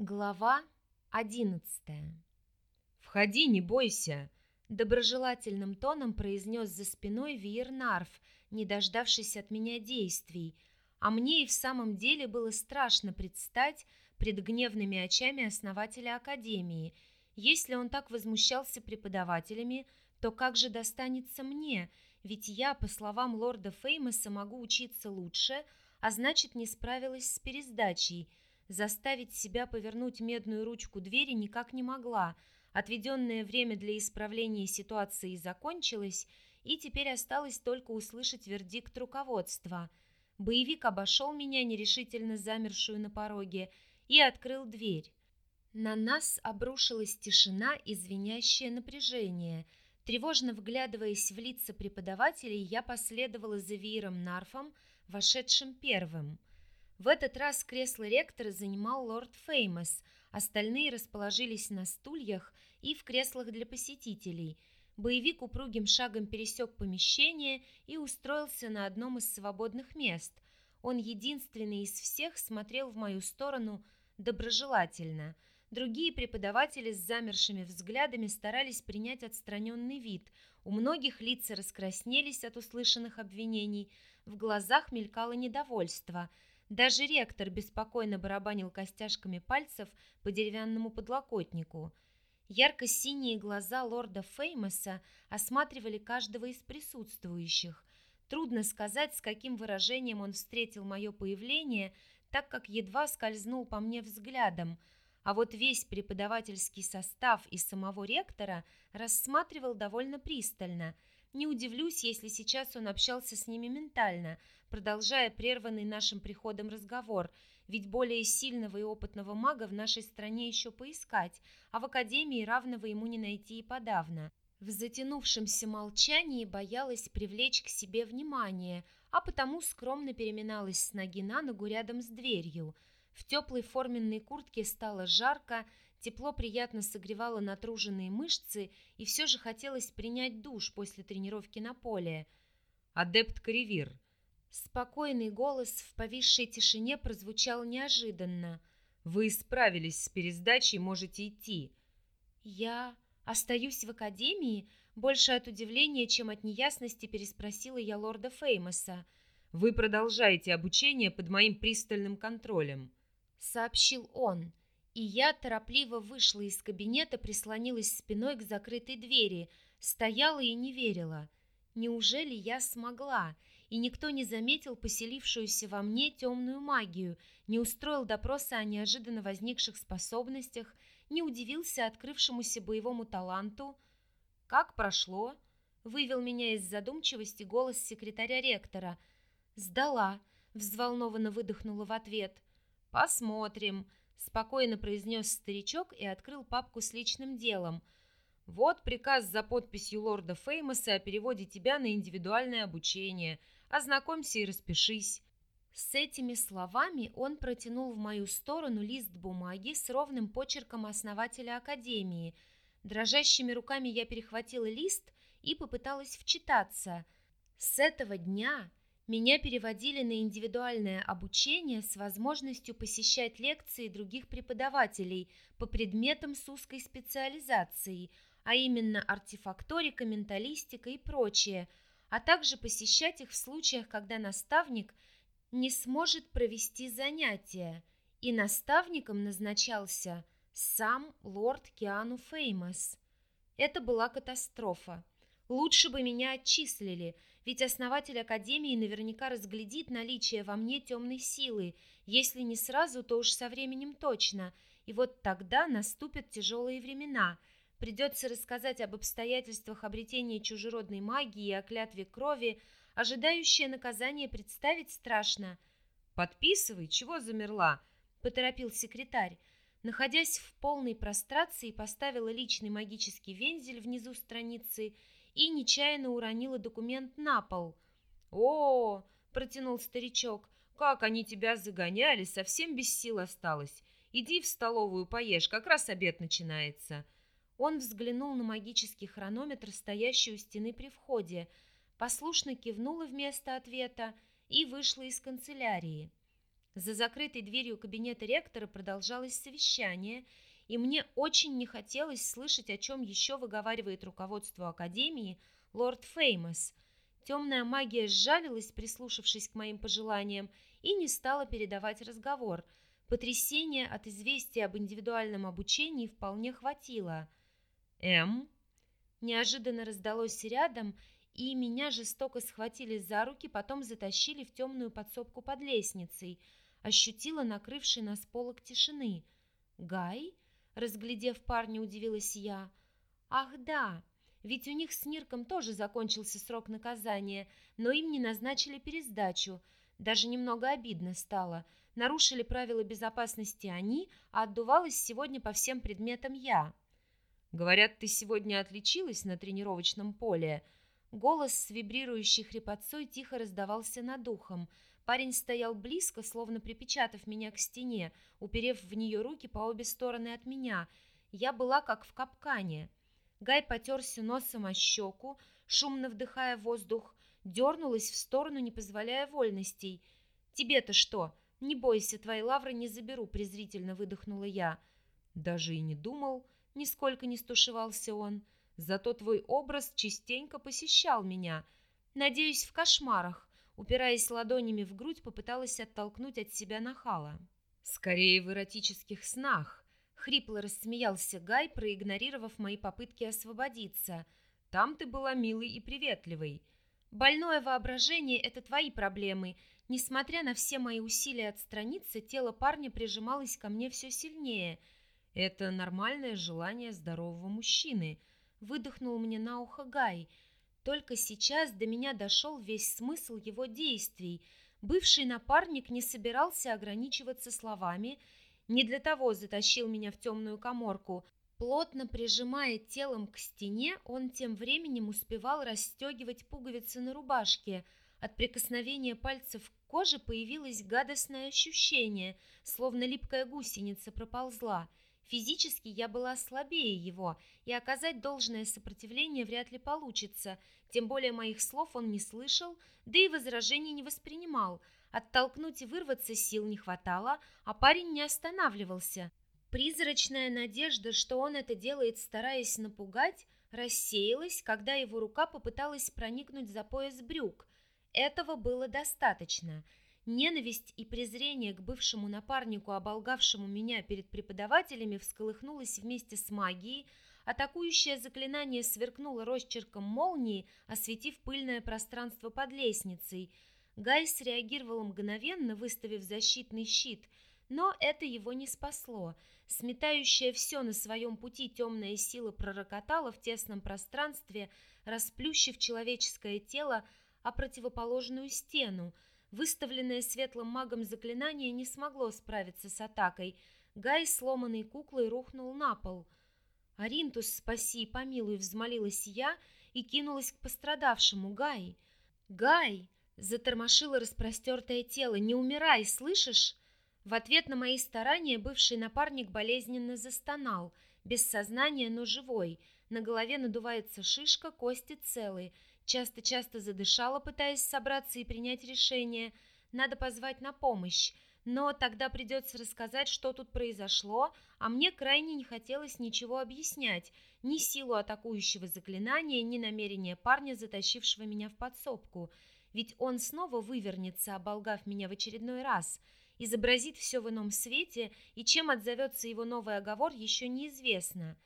Глава одиннадцатая. «Входи, не бойся!» Доброжелательным тоном произнес за спиной Виернарф, не дождавшись от меня действий, а мне и в самом деле было страшно предстать пред гневными очами основателя Академии. Если он так возмущался преподавателями, то как же достанется мне, ведь я, по словам лорда Феймоса, могу учиться лучше, а значит, не справилась с пересдачей – Заставить себя повернуть медную ручку двери никак не могла. Отведенное время для исправления ситуации закончилось, и теперь осталось только услышать вердикт руководства. Боевик обошел меня, нерешительно замершую на пороге, и открыл дверь. На нас обрушилась тишина и звенящее напряжение. Тревожно вглядываясь в лица преподавателей, я последовала за Виером Нарфом, вошедшим первым. В этот раз кресло ректора занимал лорд Феймос, остальные расположились на стульях и в креслах для посетителей. Боевик упругим шагом пересек помещение и устроился на одном из свободных мест. Он единственный из всех смотрел в мою сторону доброжелательно. Другие преподаватели с замершими взглядами старались принять отстраненный вид. У многих лица раскраснелись от услышанных обвинений, в глазах мелькало недовольство – даже ректор беспокойно барабанил костяшками пальцев по деревянному подлокотнику. Ярко-синие глаза лорда Феймоса осматривали каждого из присутствующих. Трудно сказать, с каким выражением он встретил мое появление, так как едва скользнул по мне взглядом, а вот весь преподавательский состав и самого ректора рассматривал довольно пристально – не удивлюсь, если сейчас он общался с ними ментально, продолжая прерванный нашим приходом разговор, ведь более сильного и опытного мага в нашей стране еще поискать, а в академии равного ему не найти и подавно. В затянувшемся молчании боялась привлечь к себе внимание, а потому скромно переминалась с ноги на ногу рядом с дверью. В теплой форменной куртке стало жарко, Тепло приятно согревало натруженные мышцы, и все же хотелось принять душ после тренировки на поле. «Адепт Каревир!» Спокойный голос в повисшей тишине прозвучал неожиданно. «Вы справились с пересдачей, можете идти». «Я остаюсь в академии?» Больше от удивления, чем от неясности, переспросила я лорда Феймоса. «Вы продолжаете обучение под моим пристальным контролем», — сообщил он и я торопливо вышла из кабинета, прислонилась спиной к закрытой двери, стояла и не верила. Неужели я смогла, и никто не заметил поселившуюся во мне темную магию, не устроил допроса о неожиданно возникших способностях, не удивился открывшемуся боевому таланту? «Как прошло?» — вывел меня из задумчивости голос секретаря ректора. «Сдала», — взволнованно выдохнула в ответ. «Посмотрим», спокойно произнес старичок и открыл папку с личным делом. Вот приказ за подписью лорда Феймоса о переводе тебя на индивидуальное обучение. Ознакомься и распишись. С этими словами он протянул в мою сторону лист бумаги с ровным почерком основателя академии. Дрожащими руками я перехватила лист и попыталась вчитаться. С этого дня меня переводили на индивидуальное обучение с возможностью посещать лекции других преподавателей по предметам с узкой специализацией, а именно артефакторика, менталистика и прочее, а также посещать их в случаях, когда наставник не сможет провести занятия, и наставником назначался сам лорд Киану Феймос. Это была катастрофа. Лучше бы меня отчислили, ведь основатель Академии наверняка разглядит наличие во мне темной силы, если не сразу, то уж со временем точно. И вот тогда наступят тяжелые времена. Придется рассказать об обстоятельствах обретения чужеродной магии и о клятве крови. Ожидающее наказание представить страшно. «Подписывай, чего замерла?» – поторопил секретарь. Находясь в полной прострации, поставила личный магический вензель внизу страницы – и нечаянно уронила документ на пол. «О!» – протянул старичок. «Как они тебя загоняли, совсем без сил осталось. Иди в столовую поешь, как раз обед начинается». Он взглянул на магический хронометр, стоящий у стены при входе, послушно кивнула вместо ответа и вышла из канцелярии. За закрытой дверью кабинета ректора продолжалось совещание, и мне очень не хотелось слышать, о чем еще выговаривает руководство Академии лорд Феймос. Темная магия сжалилась, прислушавшись к моим пожеланиям, и не стала передавать разговор. Потрясения от известия об индивидуальном обучении вполне хватило. «М?» Неожиданно раздалось рядом, и меня жестоко схватили за руки, потом затащили в темную подсобку под лестницей. Ощутила накрывший нас полок тишины. «Гай?» Разглядев парня, удивилась я. «Ах да, ведь у них с Нирком тоже закончился срок наказания, но им не назначили пересдачу. Даже немного обидно стало. Нарушили правила безопасности они, а отдувалась сегодня по всем предметам я». Говорят, ты сегодня отличилась на тренировочном поле. Голос с вибрирующей хрипотцой тихо раздавался над ухом. Парень стоял близко, словно припечатав меня к стене, уперев в нее руки по обе стороны от меня. Я была как в капкане. Гай потерся носом о щеку, шумно вдыхая воздух, дернулась в сторону, не позволяя вольностей. «Тебе-то что? Не бойся, твои лавры не заберу», презрительно выдохнула я. Даже и не думал, — Нисколько не стушевался он. Зато твой образ частенько посещал меня. Надеюсь, в кошмарах. Упираясь ладонями в грудь, попыталась оттолкнуть от себя нахала. Скорее в эротических снах. Хрипло рассмеялся Гай, проигнорировав мои попытки освободиться. Там ты была милой и приветливой. Больное воображение — это твои проблемы. Несмотря на все мои усилия отстраниться, тело парня прижималось ко мне все сильнее — это нормальное желание здорового мужчины, выдохнул мне на ухо Гай. Только сейчас до меня дошел весь смысл его действий. Бывший напарник не собирался ограничиваться словами, не для того затащил меня в темную коморку. Плотно прижимая телом к стене, он тем временем успевал расстегивать пуговицы на рубашке. От прикосновения пальцев к коже появилось гадостное ощущение, словно липкая гусеница проползла. Физически я была слабее его, и оказать должное сопротивление вряд ли получится, тем более моих слов он не слышал, да и возражений не воспринимал. Оттолкнуть и вырваться сил не хватало, а парень не останавливался. Призрачная надежда, что он это делает, стараясь напугать, рассеялась, когда его рука попыталась проникнуть за пояс брюк. Этого было достаточно – Ненависть и презрение к бывшему напарнику, оболгавшему меня перед преподавателями, всколыхнулось вместе с магией. Атакующее заклинание сверкнуло росчерком молнии, осветив пыльное пространство под лестницей. Гай среагировал мгновенно, выставив защитный щит, но это его не спасло. Сметающая все на своем пути темная сила пророкотала в тесном пространстве, расплющив человеческое тело о противоположную стену – Выставленное светлым магом заклинание не смогло справиться с атакой. Гай, сломанной куклой, рухнул на пол. «Аринтус, спаси помилуй!» — взмолилась я и кинулась к пострадавшему. «Гай! Гай!» — затормошило распростертое тело. «Не умирай, слышишь?» В ответ на мои старания бывший напарник болезненно застонал, без сознания, но живой. На голове надувается шишка, кости целые — Часто-часто задышала, пытаясь собраться и принять решение. Надо позвать на помощь. Но тогда придется рассказать, что тут произошло, а мне крайне не хотелось ничего объяснять. Ни силу атакующего заклинания, ни намерения парня, затащившего меня в подсобку. Ведь он снова вывернется, оболгав меня в очередной раз. Изобразит все в ином свете, и чем отзовется его новый оговор, еще неизвестно.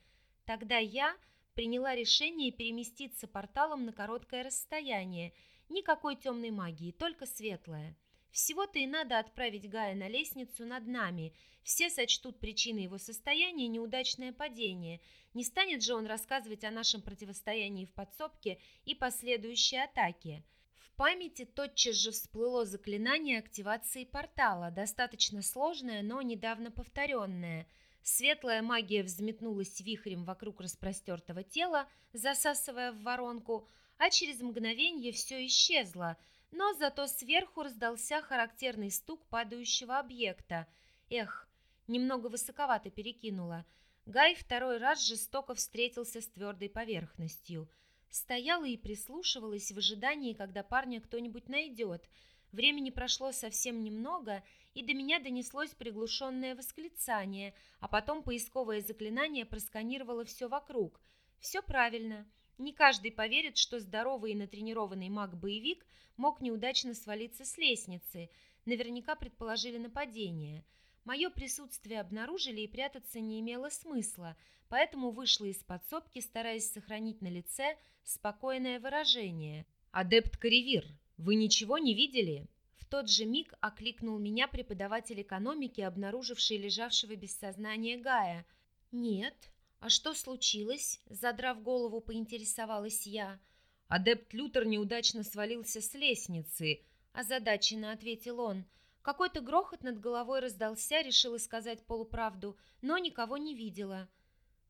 Тогда я приняла решение переместиться порталом на короткое расстояние. Никакой темной магии, только светлая. Всего-то и надо отправить Гая на лестницу над нами. Все сочтут причиной его состояния неудачное падение. Не станет же он рассказывать о нашем противостоянии в подсобке и последующей атаке. В памяти тотчас же всплыло заклинание активации портала, достаточно сложное, но недавно повторенное – Светлая магия взметнулась вихрем вокруг распростертого тела, засасывая в воронку, а через мгновение все исчезло, но зато сверху раздался характерный стук падающего объекта. Эх, немного высоковато перекинула. Гай второй раз жестоко встретился с твердой поверхностью. Стояла и прислушивалась в ожидании, когда парня кто-нибудь найдет. Времени прошло совсем немного, и до меня донеслось приглушенное восклицание, а потом поисковое заклинание просканировало все вокруг. Все правильно. Не каждый поверит, что здоровый и натренированный маг-боевик мог неудачно свалиться с лестницы. Наверняка предположили нападение. Мое присутствие обнаружили и прятаться не имело смысла, поэтому вышла из подсобки, стараясь сохранить на лице спокойное выражение. «Адепт Каревир, вы ничего не видели?» В тот же миг окликнул меня преподаватель экономики, обнаруживший лежавшего без сознания Гая. «Нет. А что случилось?» Задрав голову, поинтересовалась я. «Адепт Лютер неудачно свалился с лестницы», озадаченно ответил он. Какой-то грохот над головой раздался, решила сказать полуправду, но никого не видела.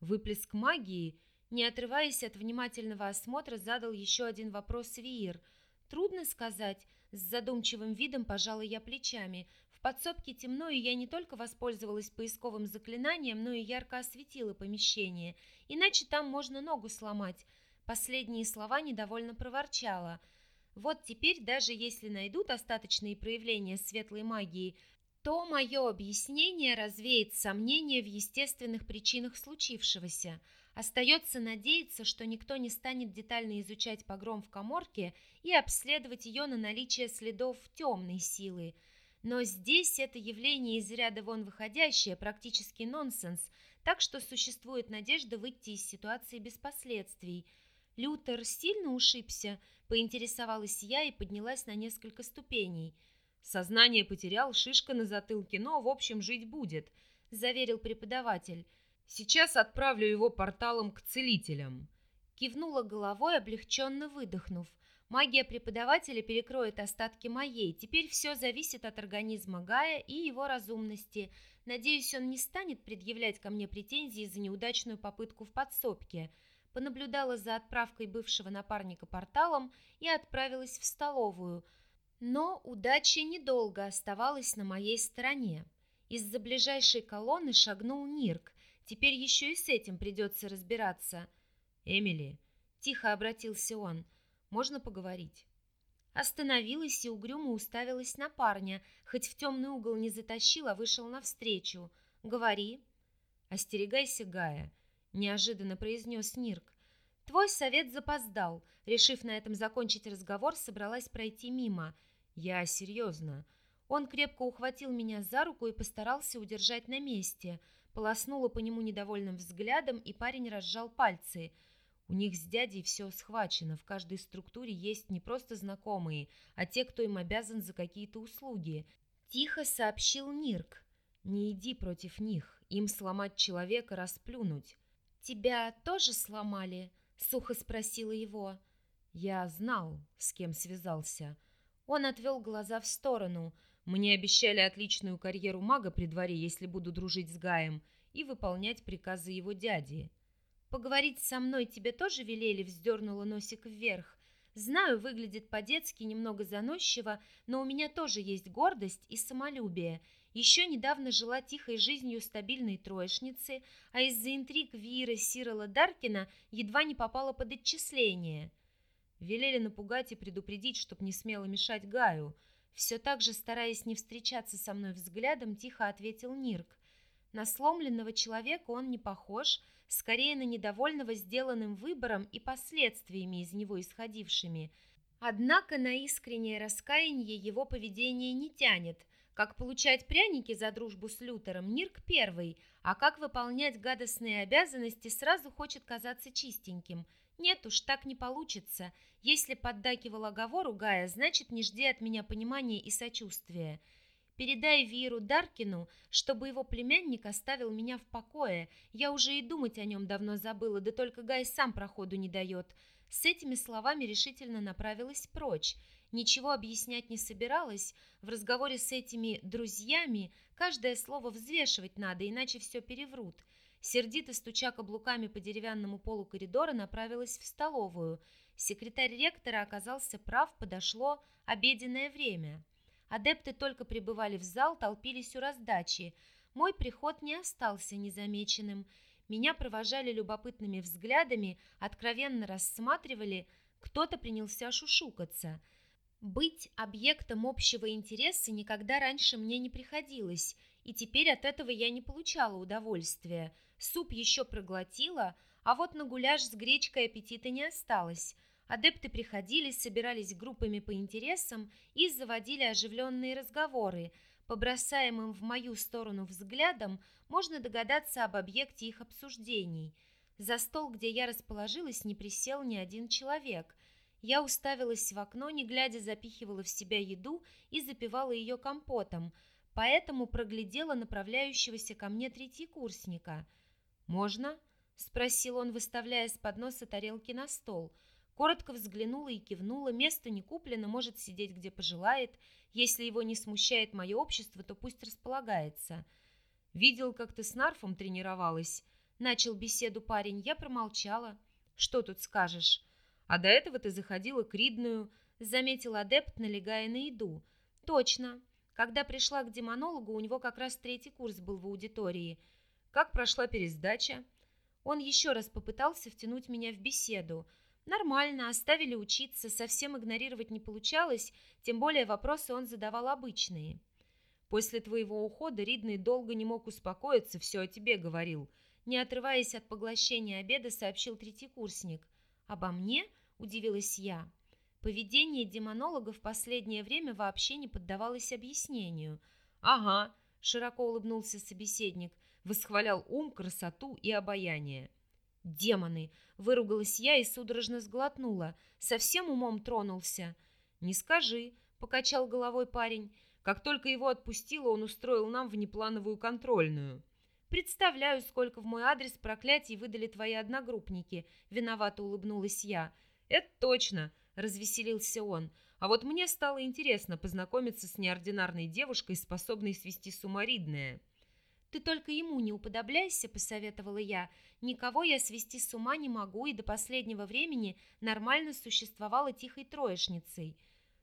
Выплеск магии, не отрываясь от внимательного осмотра, задал еще один вопрос Виир. Трудно сказать, с задумчивым видом пожала я плечами. В подсобке темно, и я не только воспользовалась поисковым заклинанием, но и ярко осветила помещение. Иначе там можно ногу сломать. Последние слова недовольно проворчала. Вот теперь, даже если найдут остаточные проявления светлой магии, то мое объяснение развеет сомнения в естественных причинах случившегося. Остается надеяться, что никто не станет детально изучать погром в коморке и обследовать ее на наличие следов темной силы. Но здесь это явление из ряда вон выходящее, практически нонсенс, так что существует надежда выйти из ситуации без последствий. Лютер сильно ушибся, поинтересовалась я и поднялась на несколько ступеней – Сознание потерял, шишка на затылке, но, в общем, жить будет, заверил преподаватель. Сейчас отправлю его порталом к целителям. Кивнула головой, облегченно выдохнув. Магия преподавателя перекроет остатки моей. Теперь все зависит от организма Гая и его разумности. Надеюсь, он не станет предъявлять ко мне претензии за неудачную попытку в подсобке. Понаблюдала за отправкой бывшего напарника порталом и отправилась в столовую – но удача недолго оставалась на моей стороне. Из-за ближайшей колонны шагнул Нирк. Теперь еще и с этим придется разбираться. «Эмили», — тихо обратился он, — «можно поговорить?» Остановилась и угрюмо уставилась на парня, хоть в темный угол не затащил, а вышел навстречу. «Говори». «Остерегайся, Гая», — неожиданно произнес Нирк. «Твой совет запоздал». Решив на этом закончить разговор, собралась пройти мимо. «Я серьезно». Он крепко ухватил меня за руку и постарался удержать на месте. Полоснула по нему недовольным взглядом, и парень разжал пальцы. У них с дядей все схвачено. В каждой структуре есть не просто знакомые, а те, кто им обязан за какие-то услуги. Тихо сообщил Нирк. Не иди против них. Им сломать человека, расплюнуть. «Тебя тоже сломали?» — сухо спросила его. «Я знал, с кем связался». Он отвел глаза в сторону. Мне обещали отличную карьеру мага при дворе, если буду дружить с Гаем и выполнять приказы его дяди. «Поговорить со мной тебе тоже велели?» — вздернула носик вверх. «Знаю, выглядит по-детски, немного заносчиво, но у меня тоже есть гордость и самолюбие. Еще недавно жила тихой жизнью стабильной троечницы, а из-за интриг Виры Сирола Даркина едва не попала под отчисление». Велели напугать и предупредить, чтоб не смело мешать Гаю. Все так же, стараясь не встречаться со мной взглядом, тихо ответил Нирк. На сломленного человека он не похож, скорее на недовольного сделанным выбором и последствиями из него исходившими. Однако на искреннее раскаяние его поведение не тянет. Как получать пряники за дружбу с Лютером Нирк первый, а как выполнять гадостные обязанности сразу хочет казаться чистеньким – нет уж, так не получится. Если поддакивал оговору Гая, значит, не жди от меня понимания и сочувствия. Передай Виру Даркину, чтобы его племянник оставил меня в покое. Я уже и думать о нем давно забыла, да только Гай сам проходу не дает. С этими словами решительно направилась прочь. Ничего объяснять не собиралась. В разговоре с этими «друзьями» каждое слово взвешивать надо, иначе все переврут. Сердито стуча каблуками по деревянному полу коридора, направилась в столовую. Секретарь ректора оказался прав, подошло обеденное время. Адепты только прибывали в зал, толпились у раздачи. Мой приход не остался незамеченным. Меня провожали любопытными взглядами, откровенно рассматривали, кто-то принялся шушукаться. Быть объектом общего интереса никогда раньше мне не приходилось, и теперь от этого я не получала удовольствия. Суп еще проглотила, а вот на гуляш с гречкой аппетита не осталось. Адепты приходили, собирались группами по интересам и заводили оживленные разговоры. По бросаемым в мою сторону взглядам можно догадаться об объекте их обсуждений. За стол, где я расположилась, не присел ни один человек. Я уставилась в окно, не глядя, запихивала в себя еду и запивала ее компотом, поэтому проглядела направляющегося ко мне третьекурсника. «Можно?» — спросил он, выставляя с подноса тарелки на стол — Коротко взглянула и кивнула. Место не куплено, может сидеть где пожелает. Если его не смущает мое общество, то пусть располагается. Видел, как ты с Нарфом тренировалась. Начал беседу парень. Я промолчала. Что тут скажешь? А до этого ты заходила к Ридную. Заметил адепт, налегая на еду. Точно. Когда пришла к демонологу, у него как раз третий курс был в аудитории. Как прошла пересдача? Он еще раз попытался втянуть меня в беседу. Нормально, оставили учиться, совсем игнорировать не получалось, тем более вопросы он задавал обычные. После твоего ухода Ридный долго не мог успокоиться, все о тебе говорил. Не отрываясь от поглощения обеда, сообщил третий курсник. «Обо мне?» – удивилась я. Поведение демонолога в последнее время вообще не поддавалось объяснению. «Ага», – широко улыбнулся собеседник, восхвалял ум, красоту и обаяние. «Демоны!» — выругалась я и судорожно сглотнула. «Совсем умом тронулся?» «Не скажи», — покачал головой парень. «Как только его отпустило, он устроил нам внеплановую контрольную». «Представляю, сколько в мой адрес проклятий выдали твои одногруппники», — виновато улыбнулась я. «Это точно», — развеселился он. «А вот мне стало интересно познакомиться с неординарной девушкой, способной свести с ума Ридное». «Ты только ему не уподобляйся», — посоветовала я. «Никого я свести с ума не могу и до последнего времени нормально существовала тихой троечницей».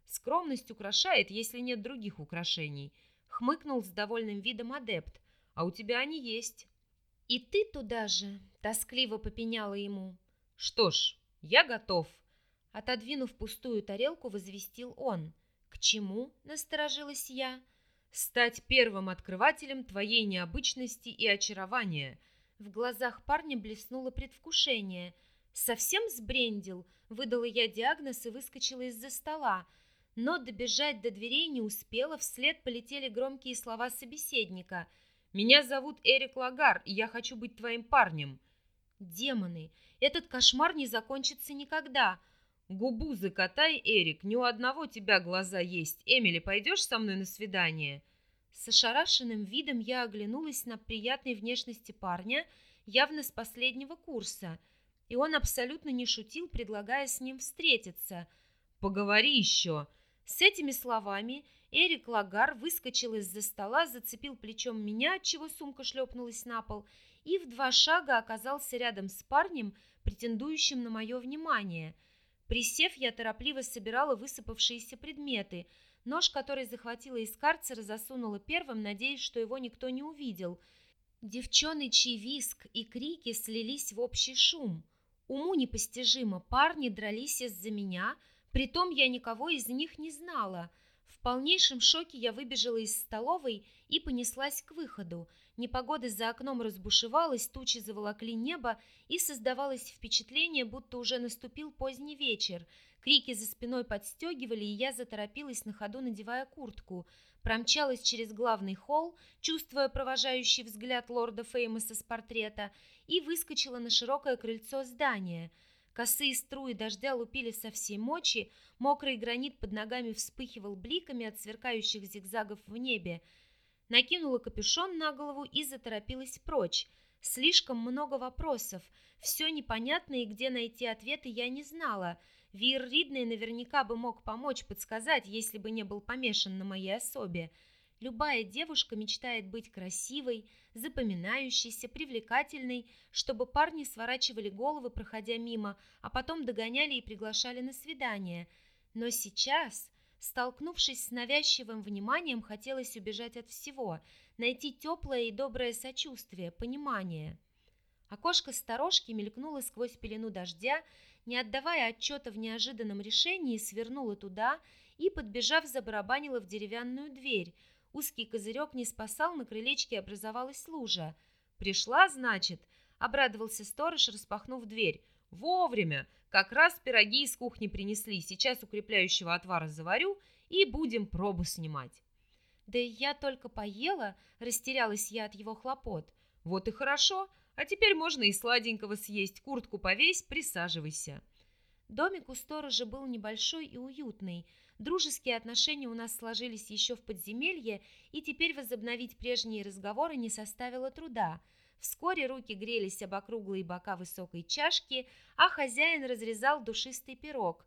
«Скромность украшает, если нет других украшений», — хмыкнул с довольным видом адепт. «А у тебя они есть». «И ты туда же», — тоскливо попеняла ему. «Что ж, я готов», — отодвинув пустую тарелку, возвестил он. «К чему?» — насторожилась я стать первым открывателем твоей необычности и очарования. В глазах парня блеснуло предвкушение. Совсем сбрендил, выдала я диагноз и выскочила из-за стола. Но добежать до дверей не успела, вслед полетели громкие слова собеседника. «Меня зовут Эрик Лагар, и я хочу быть твоим парнем». «Демоны, этот кошмар не закончится никогда!» «Губу закатай, Эрик, ни у одного тебя глаза есть. Эмили, пойдешь со мной на свидание?» С ошарашенным видом я оглянулась на приятной внешности парня, явно с последнего курса, и он абсолютно не шутил, предлагая с ним встретиться. «Поговори еще!» С этими словами Эрик Лагар выскочил из-за стола, зацепил плечом меня, отчего сумка шлепнулась на пол, и в два шага оказался рядом с парнем, претендующим на мое внимание – Присев, я торопливо собирала высыпавшиеся предметы. Нож, который захватила из карцера, засунула первым, надеясь, что его никто не увидел. Девчоночий виск и крики слились в общий шум. Уму непостижимо, парни дрались из-за меня, притом я никого из них не знала – в полнейшем шоке я выбежала из столовой и понеслась к выходу. Непогода за окном разбушевалась, тучи заволокли небо, и создавалось впечатление, будто уже наступил поздний вечер. Крики за спиной подстегивали, и я заторопилась на ходу, надевая куртку. Промчалась через главный холл, чувствуя провожающий взгляд лорда Феймоса с портрета, и выскочила на широкое крыльцо здания – Косые струи дождя лупили со всей мочи, мокрый гранит под ногами вспыхивал бликами от сверкающих зигзагов в небе. Накинула капюшон на голову и заторопилась прочь. Слишком много вопросов, все непонятно и где найти ответы я не знала. Вир Ридный наверняка бы мог помочь подсказать, если бы не был помешан на моей особе. Любая девушка мечтает быть красивой, запоминающейся, привлекательной, чтобы парни сворачивали головы, проходя мимо, а потом догоняли и приглашали на свидание. Но сейчас, столкнувшись с навязчивым вниманием, хотелось убежать от всего, найти теплое и доброе сочувствие, понимание. Окошко сторожки мелькнуло сквозь пелену дождя, не отдавая отчета в неожиданном решении, свернула туда и, подбежав, забарабанила в деревянную дверь. Узкий козырек не спасал, на крылечке образовалась лужа. «Пришла, значит?» — обрадовался сторож, распахнув дверь. «Вовремя! Как раз пироги из кухни принесли. Сейчас укрепляющего отвара заварю и будем пробу снимать». «Да я только поела», — растерялась я от его хлопот. «Вот и хорошо. А теперь можно и сладенького съесть. Куртку повесь, присаживайся». Домик у сторожа был небольшой и уютный. Дружеские отношения у нас сложились еще в подземелье, и теперь возобновить прежние разговоры не составило труда. Вскоре руки грелись об округлые бока высокой чашки, а хозяин разрезал душистый пирог.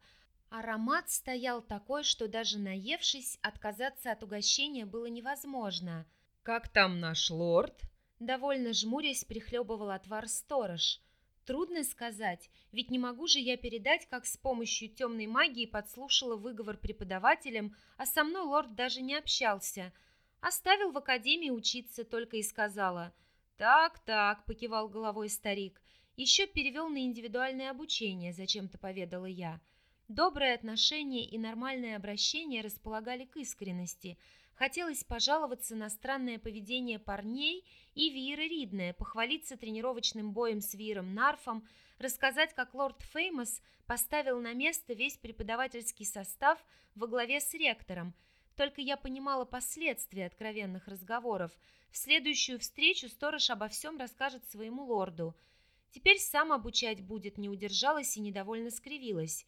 Аромат стоял такой, что даже наевшись, отказаться от угощения было невозможно. «Как там наш лорд?» Довольно жмурясь, прихлебывал отвар сторож. Трудно сказать, ведь не могу же я передать, как с помощью темной магии подслушала выговор преподавателям, а со мной лорд даже не общался. Оставил в академии учиться, только и сказала. «Так-так», — покивал головой старик, — «еще перевел на индивидуальное обучение», — зачем-то поведала я. Доброе отношение и нормальное обращение располагали к искренности — Хотелось пожаловаться на странное поведение парней и Вира Ридная, похвалиться тренировочным боем с Виром Нарфом, рассказать, как лорд Феймос поставил на место весь преподавательский состав во главе с ректором. Только я понимала последствия откровенных разговоров. В следующую встречу сторож обо всем расскажет своему лорду. Теперь сам обучать будет, не удержалась и недовольно скривилась.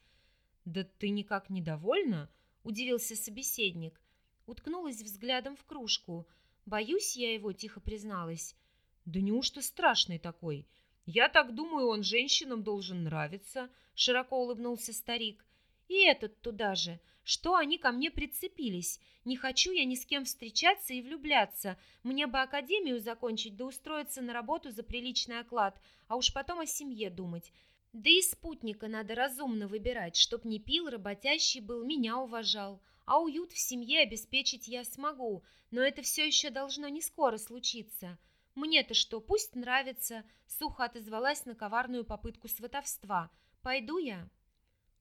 «Да ты никак недовольна?» – удивился собеседник уткнулась взглядом в кружку. Боюсь я его, тихо призналась. Да неужто страшный такой? Я так думаю, он женщинам должен нравиться, широко улыбнулся старик. И этот туда же. Что они ко мне прицепились? Не хочу я ни с кем встречаться и влюбляться. Мне бы академию закончить да устроиться на работу за приличный оклад, а уж потом о семье думать. Да и спутника надо разумно выбирать, чтоб не пил, работящий был, меня уважал а уют в семье обеспечить я смогу, но это все еще должно не скоро случиться. Мне-то что, пусть нравится, сухо отозвалась на коварную попытку сватовства. Пойду я.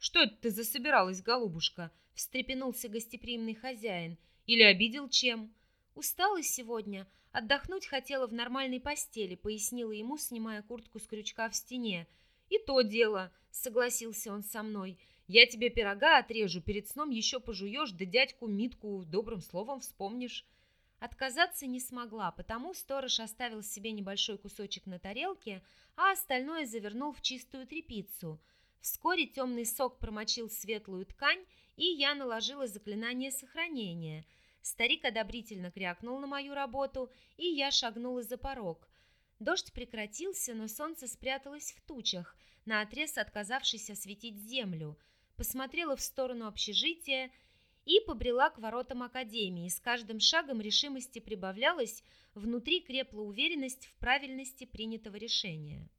Что это ты засобиралась, голубушка? встрепенулся гостеприимный хозяин. Или обидел чем? Устала сегодня, отдохнуть хотела в нормальной постели, пояснила ему, снимая куртку с крючка в стене. И то дело, согласился он со мной. Я тебе пирога отрежу, перед сном еще пожуешь, да дядьку Митку добрым словом вспомнишь». Отказаться не смогла, потому сторож оставил себе небольшой кусочек на тарелке, а остальное завернул в чистую тряпицу. Вскоре темный сок промочил светлую ткань, и я наложила заклинание сохранения. Старик одобрительно крякнул на мою работу, и я шагнула за порог. Дождь прекратился, но солнце спряталось в тучах, наотрез отказавшись осветить землю – посмотрела в сторону общежития и побрела к воротам академии. С каждым шагом решимости прибавлялось, внутри крепла уверенность в правильности принятого решения.